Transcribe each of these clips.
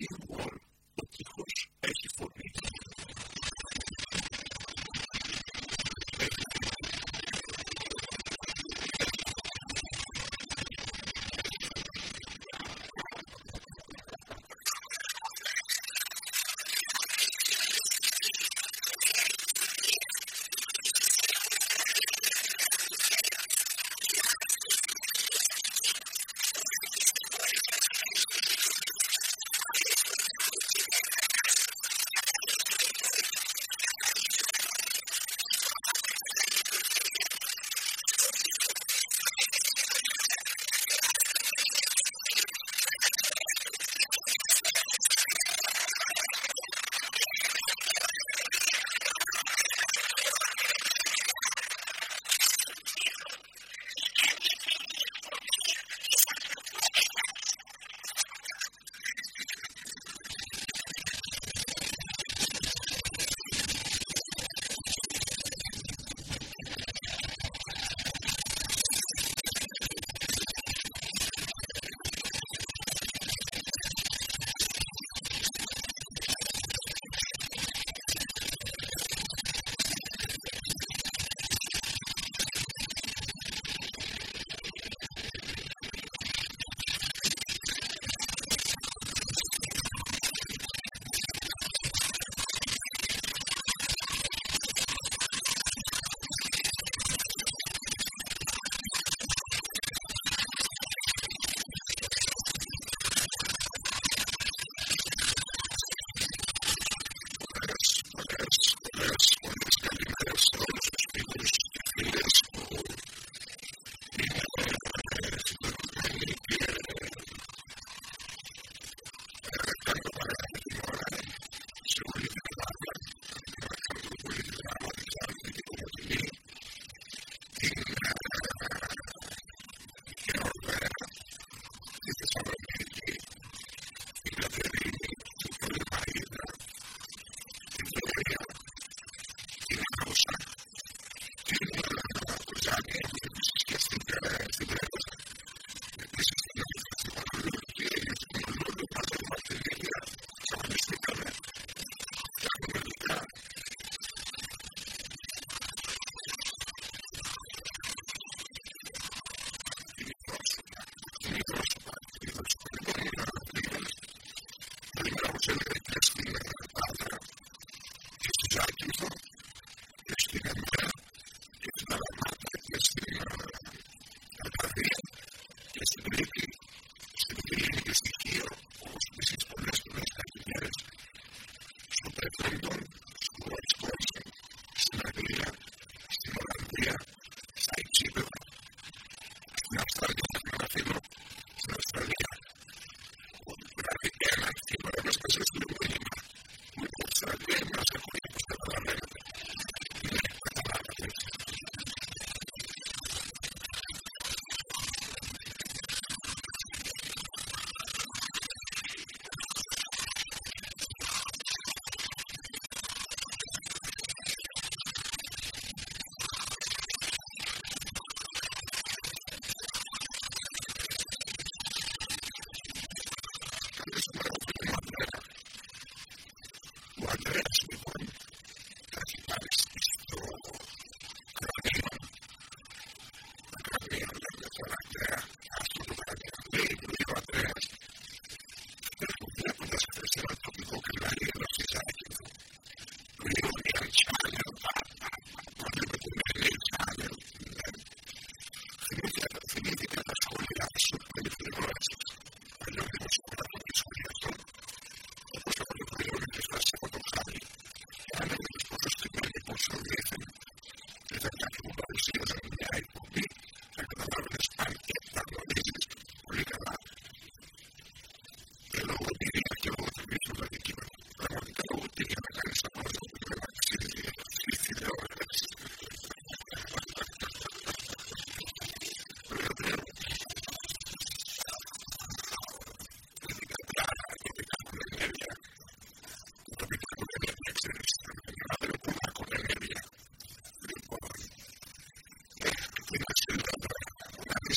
you. want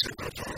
Thanks for that.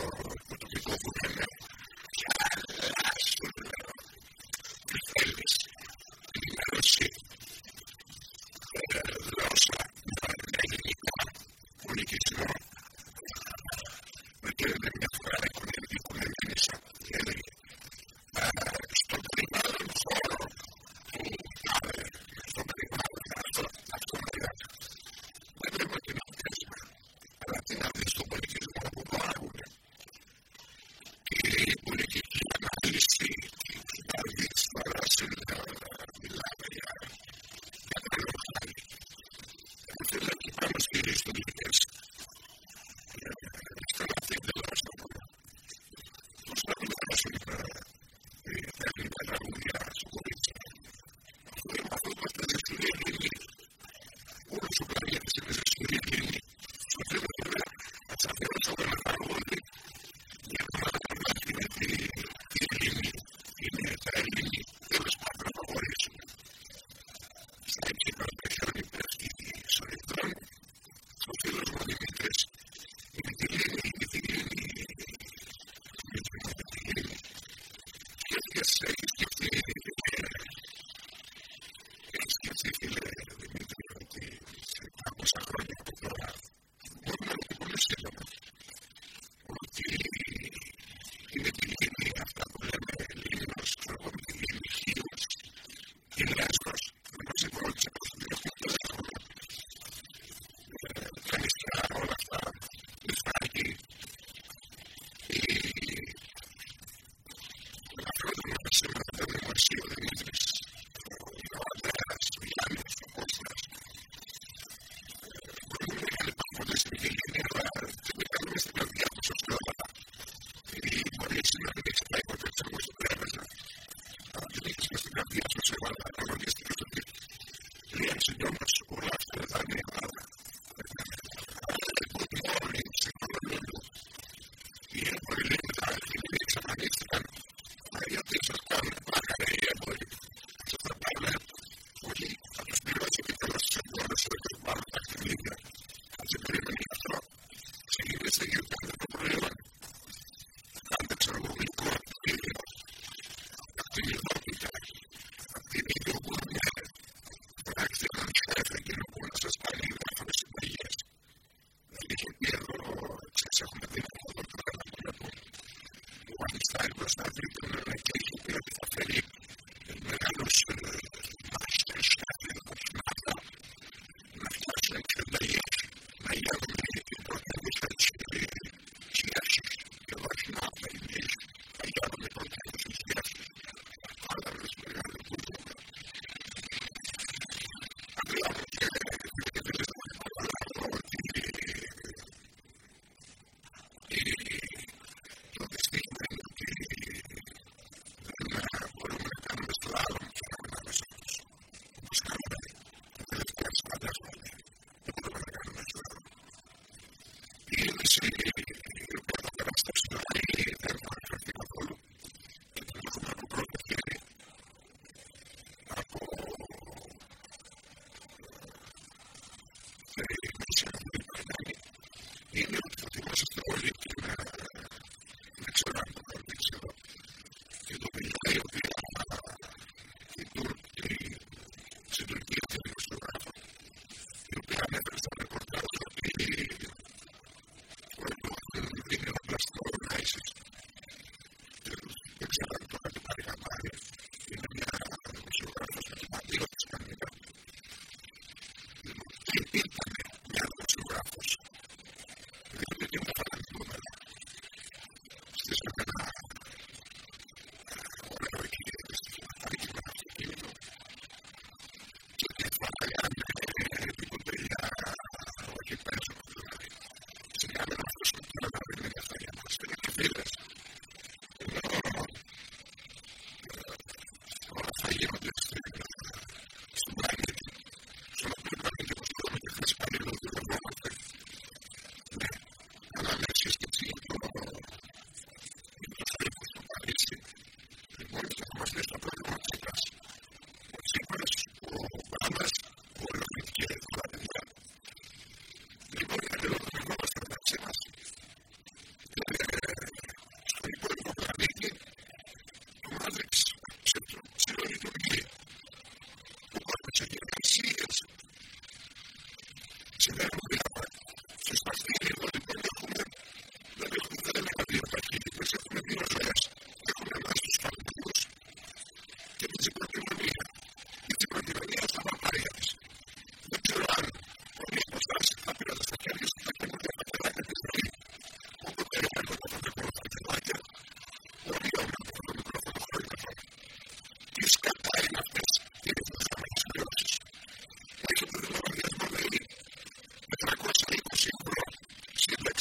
It's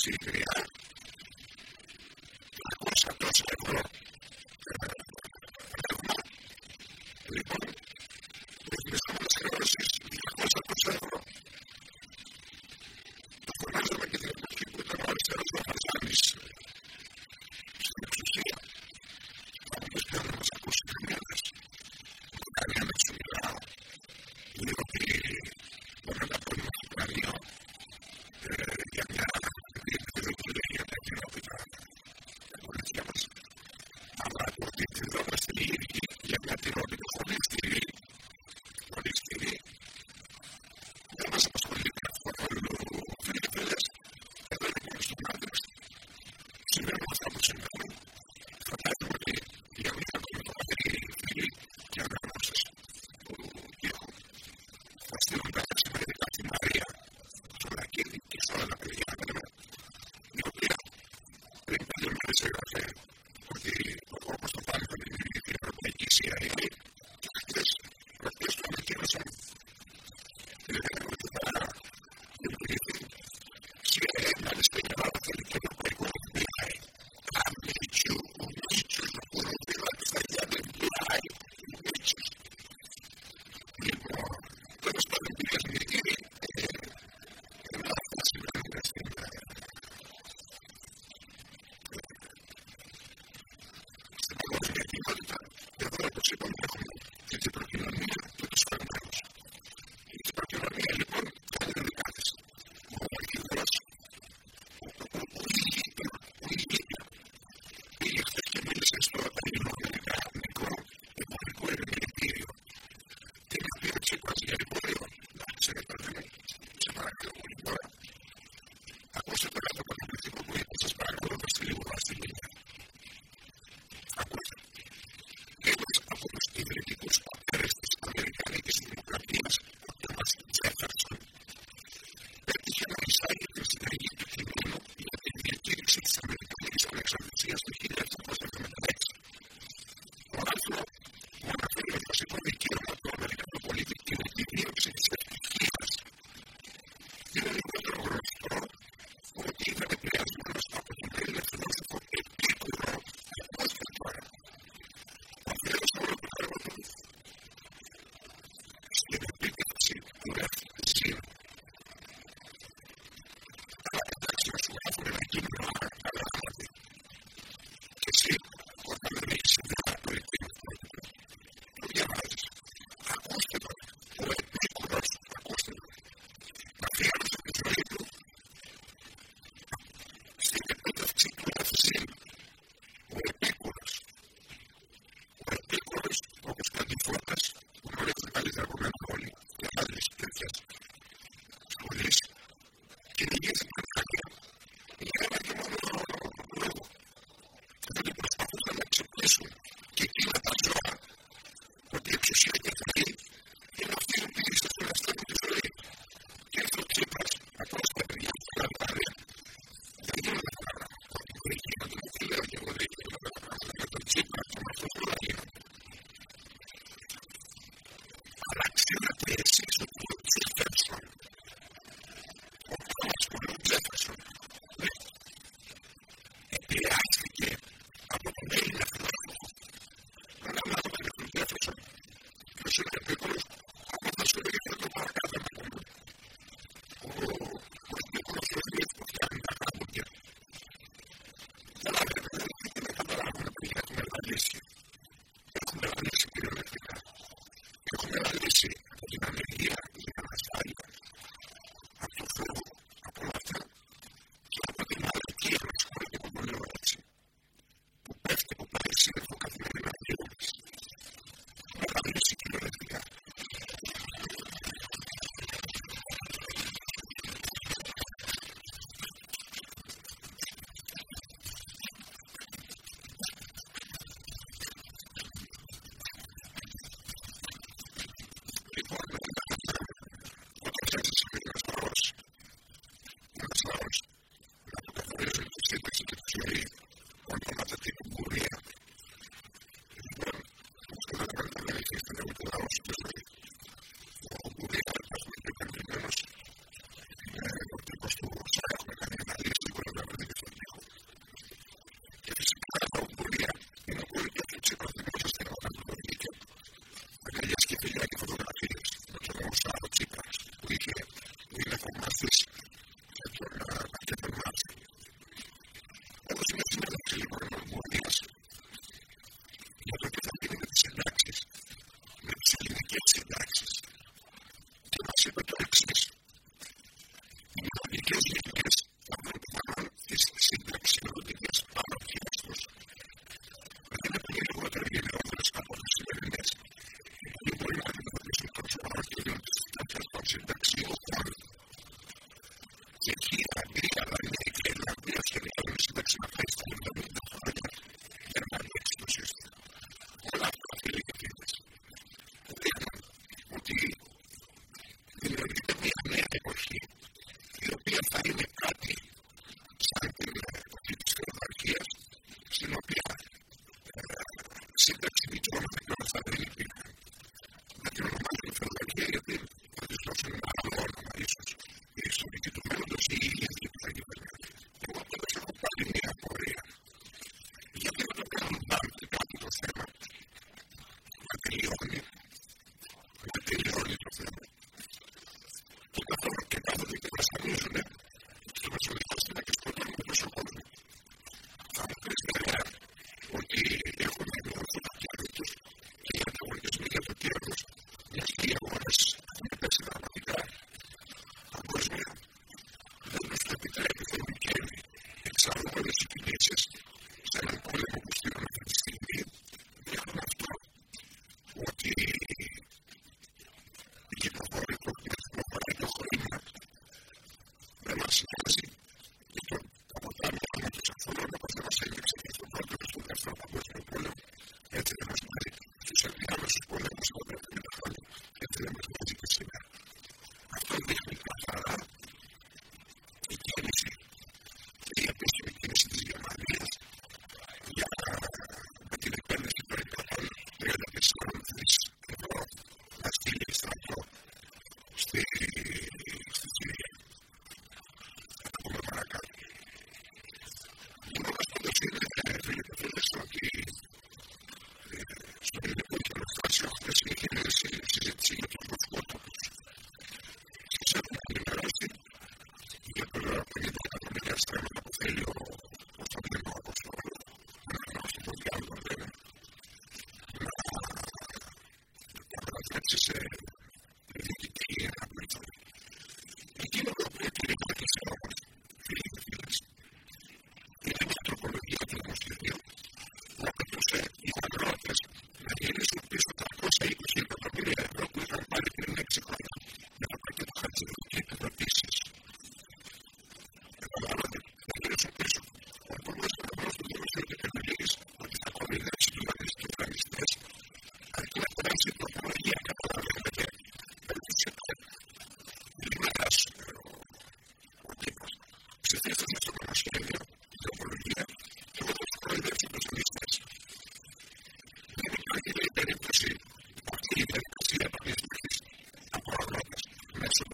секрет.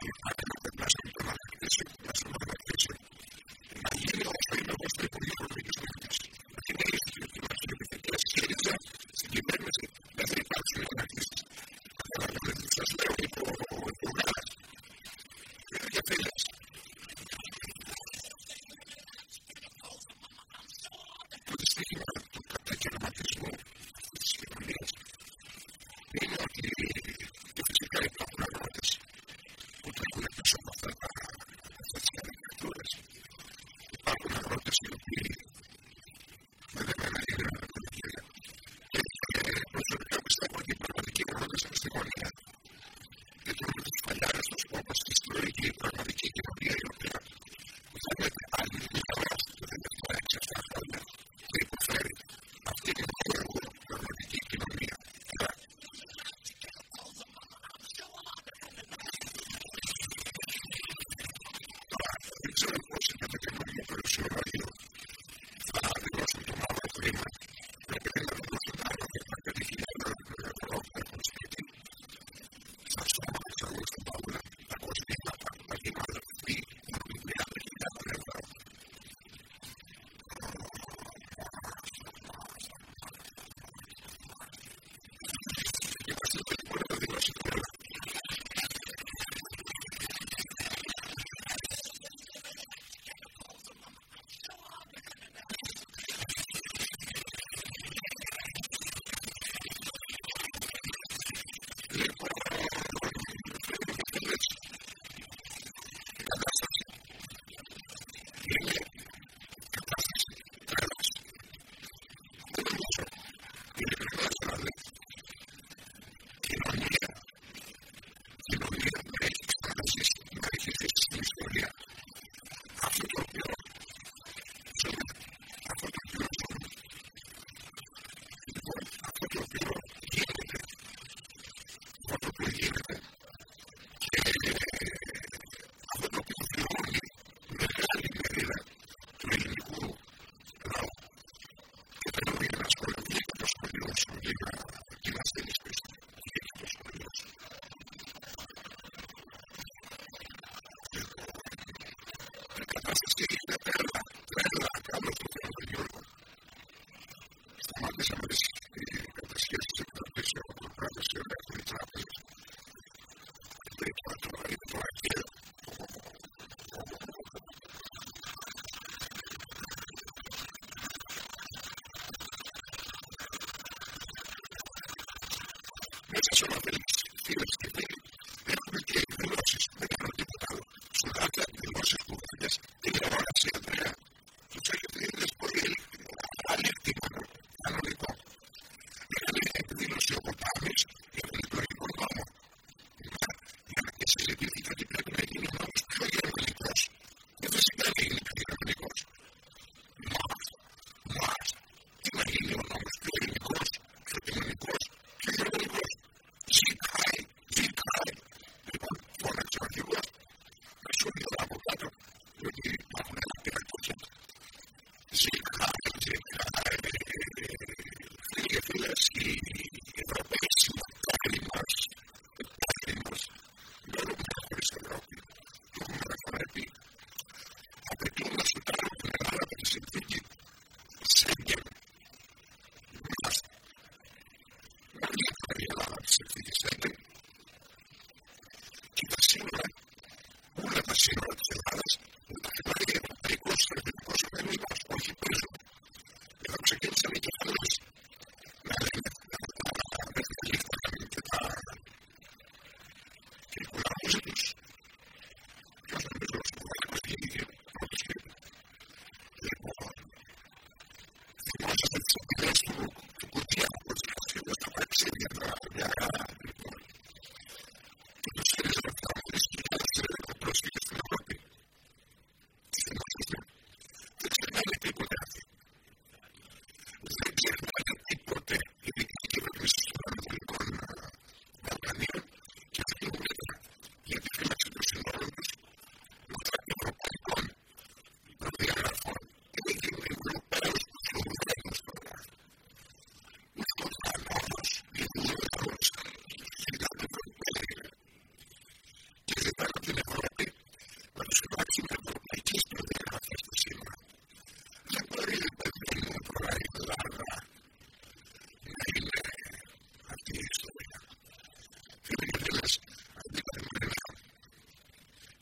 you. That's what I'm going to do.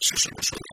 sus emociones.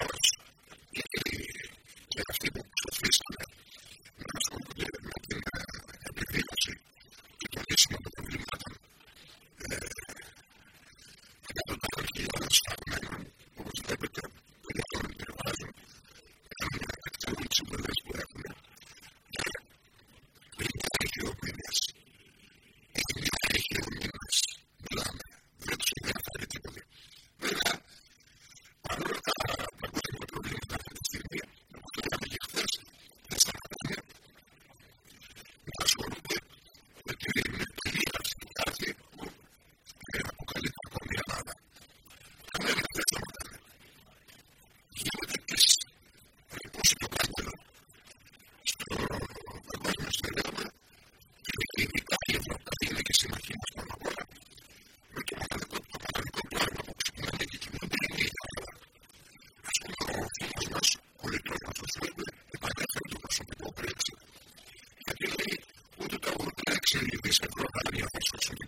Christ for some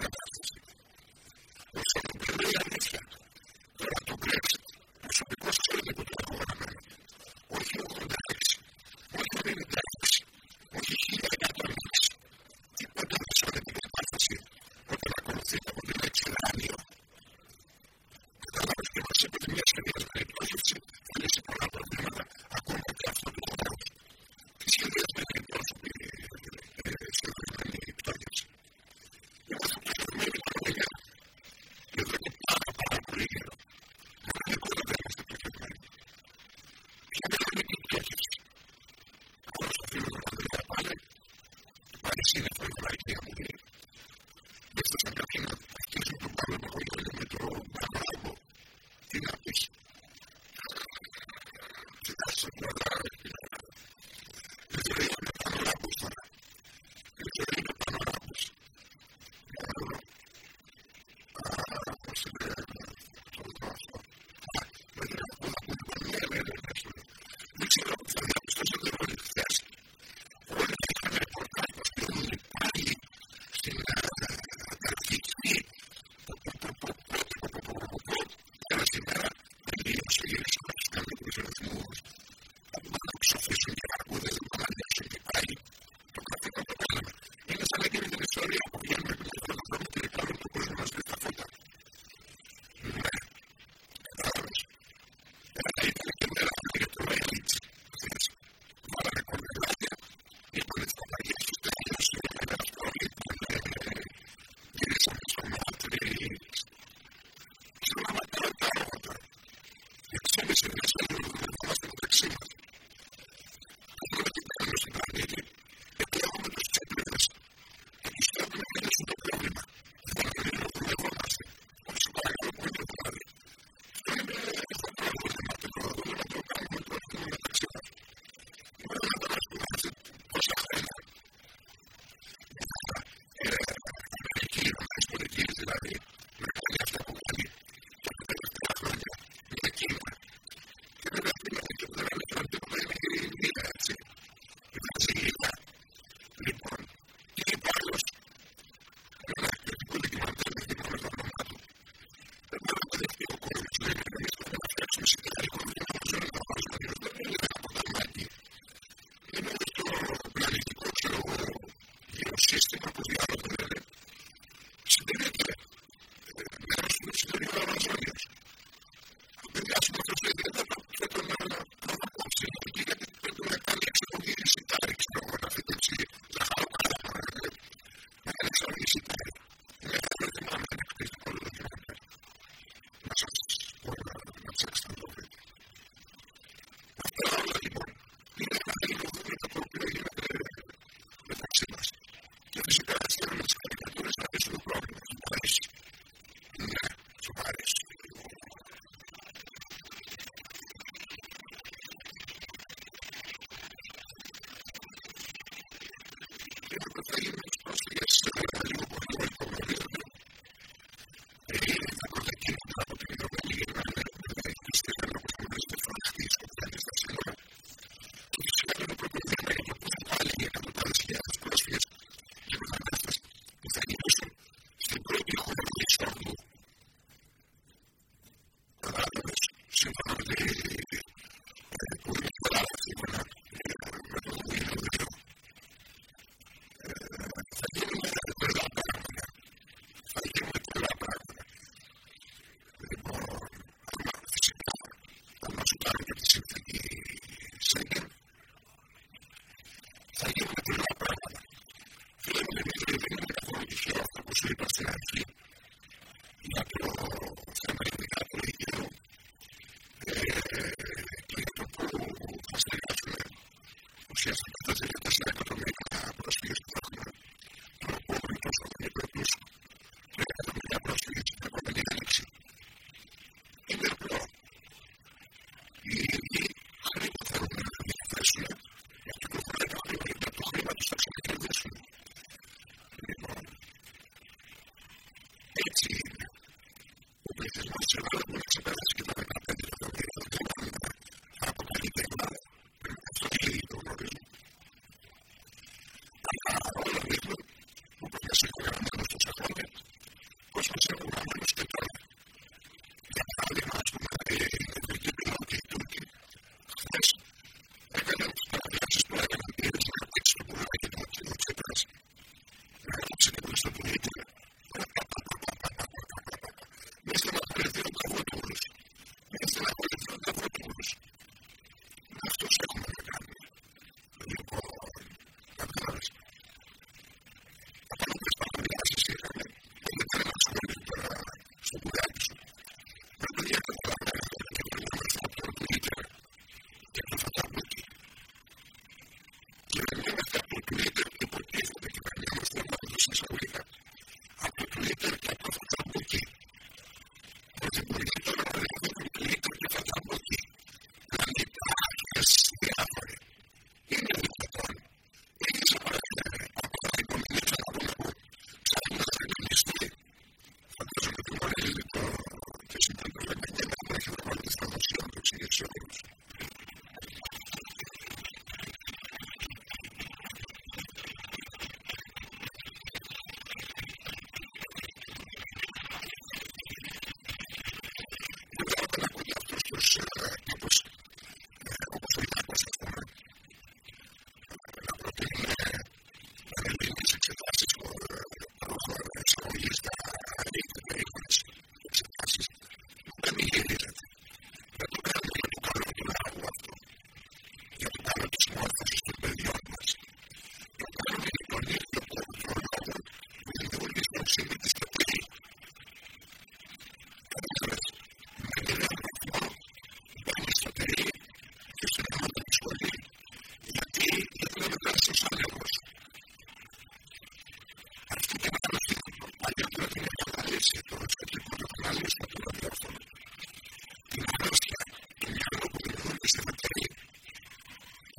sleep. I said, actually,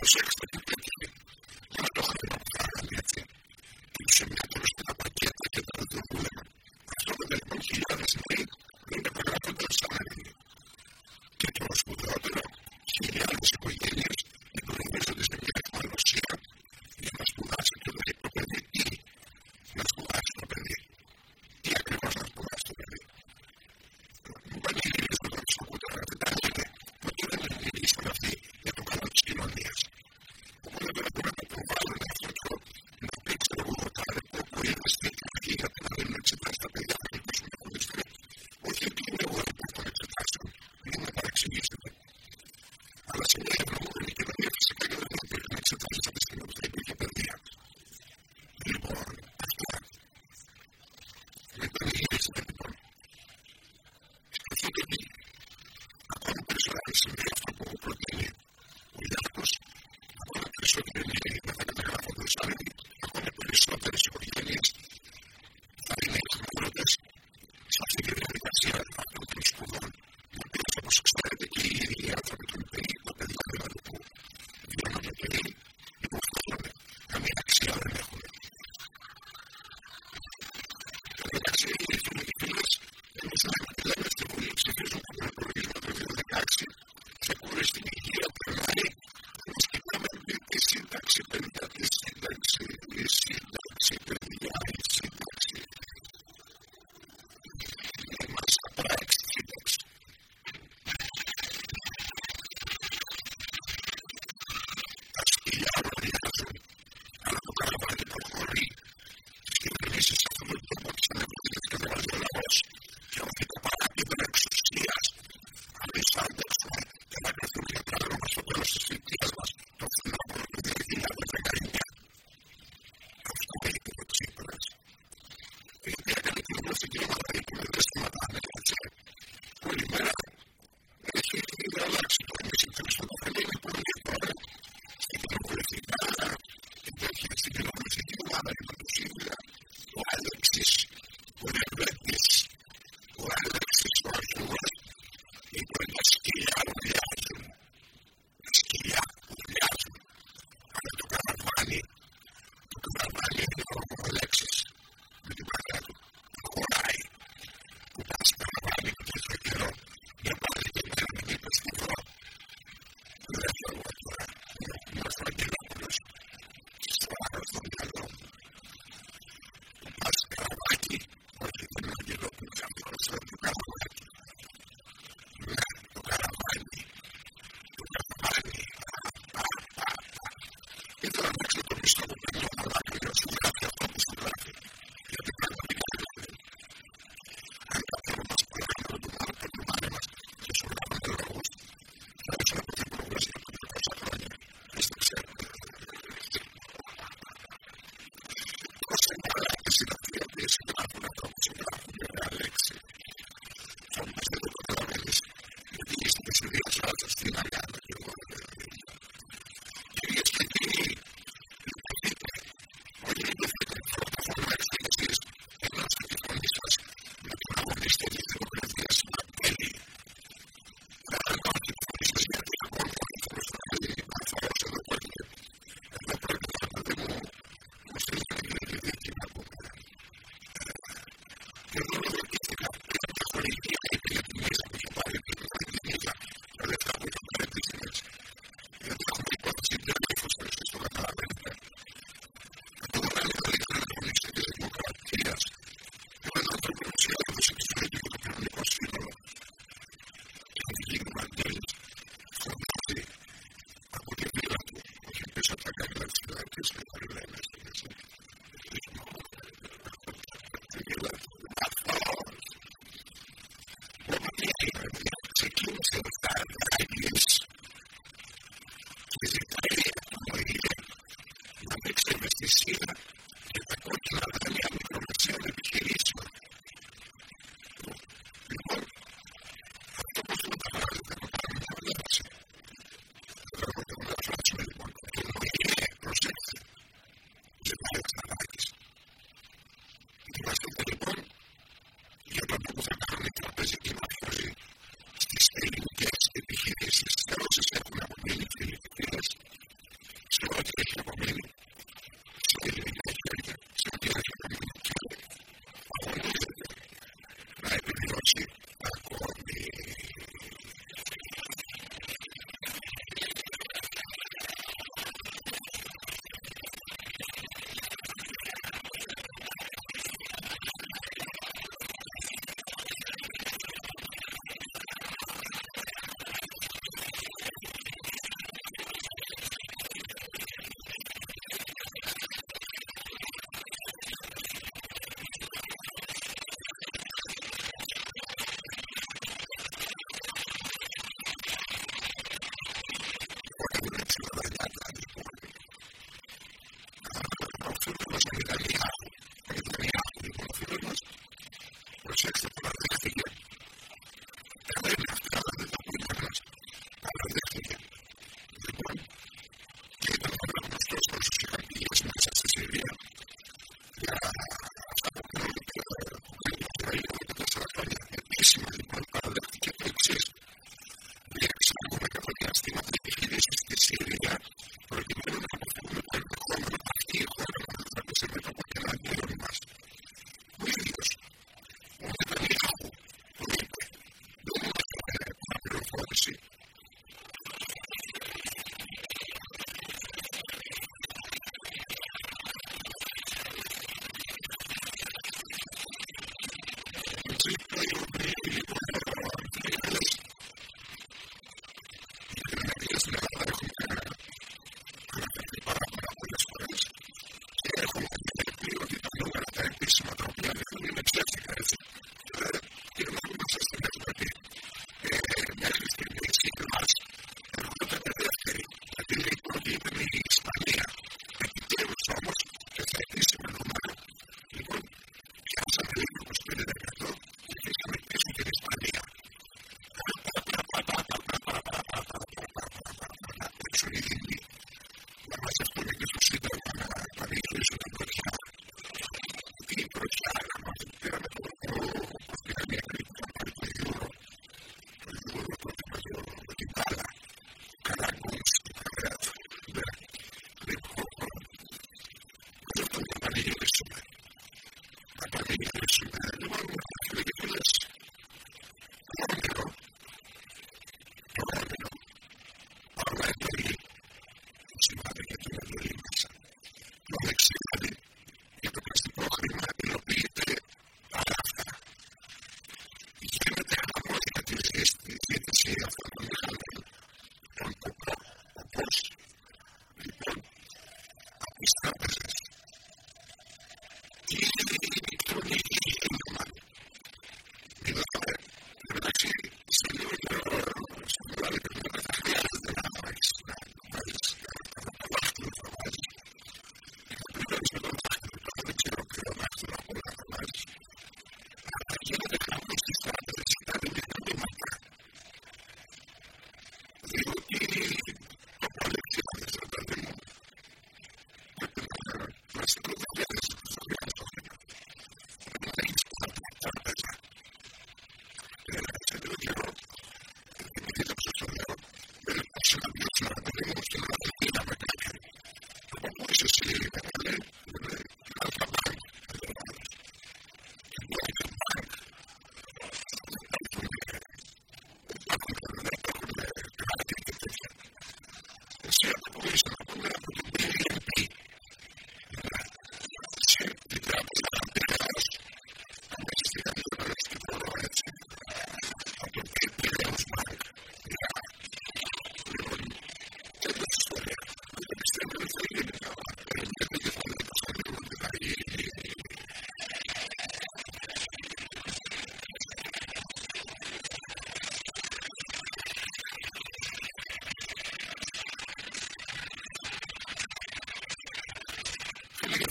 Gracias. Thank you.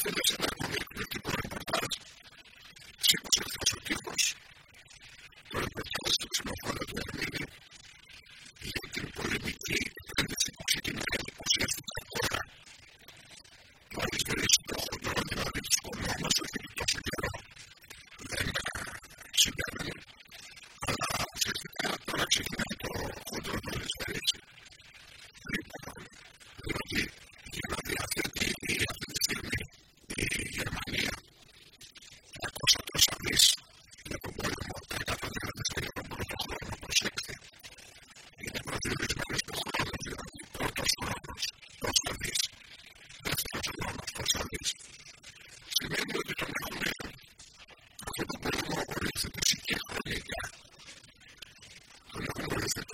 definition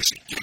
is you?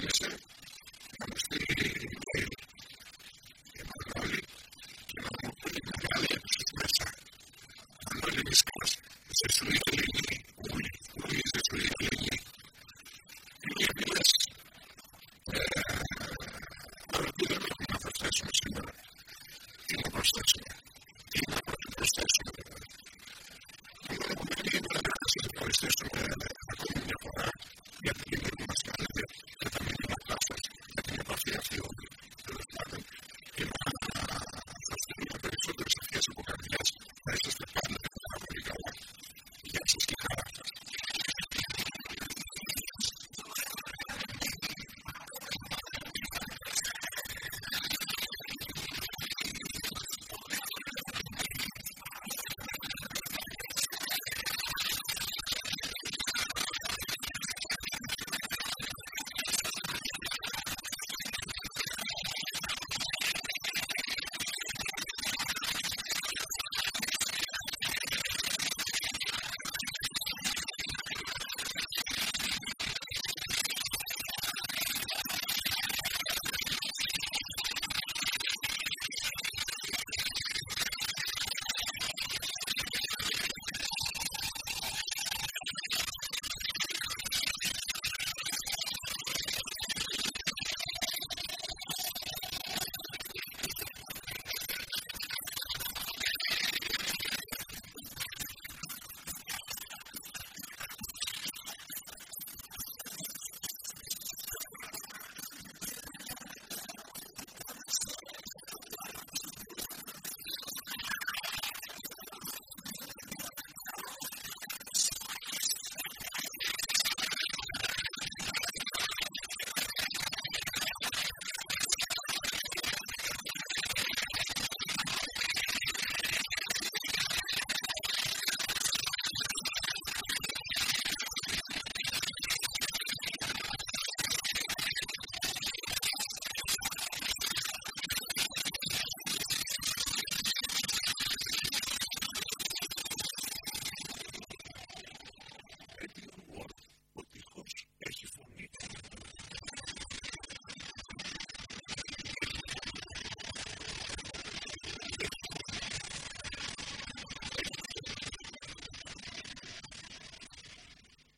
understand. Understand.